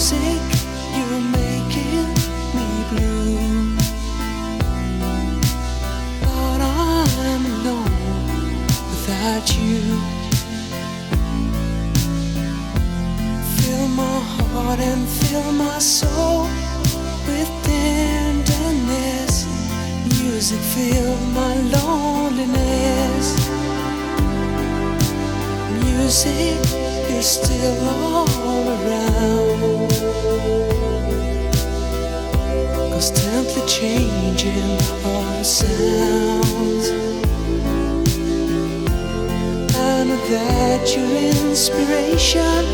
music, you're making me blue. I'm alone without you. Fill my heart and fill my soul with tenderness. Music, fill my loneliness music is still all around. Constantly changing the sounds. I know that your inspiration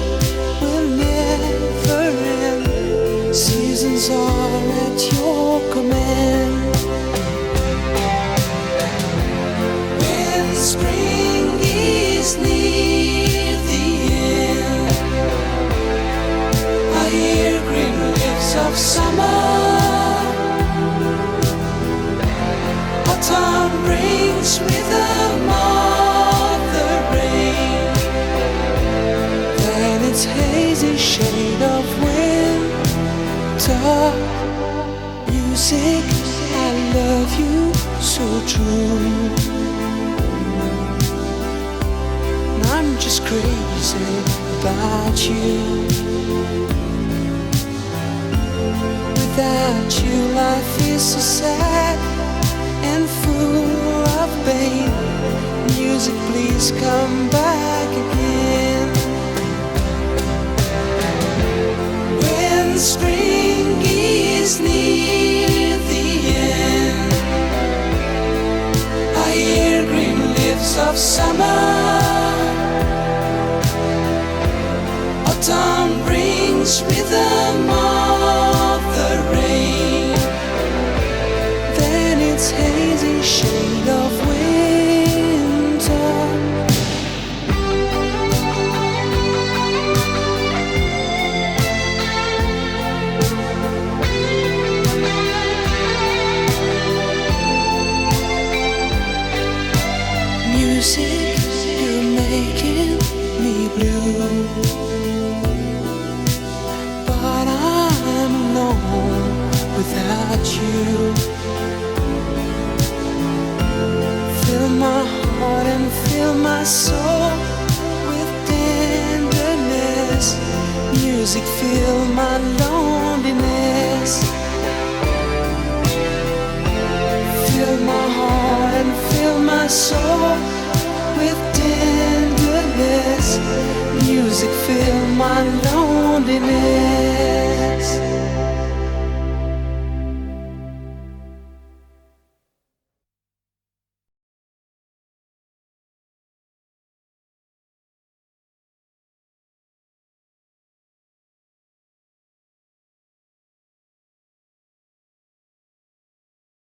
will never end. Seasons are at your command. When spring is near the end, I hear green leaves of summer. Brings rhythm of the rain. Then it's hazy shade of winter. Music, I love you so true. And I'm just crazy about you. Without you, life is so sad Music, please come back again. When spring is near the end, I hear green leaves of summer. Music, you're making me blue. But I'm alone without you. Fill my heart and fill my soul with tenderness. Music, fill my loneliness. music fill my loneliness?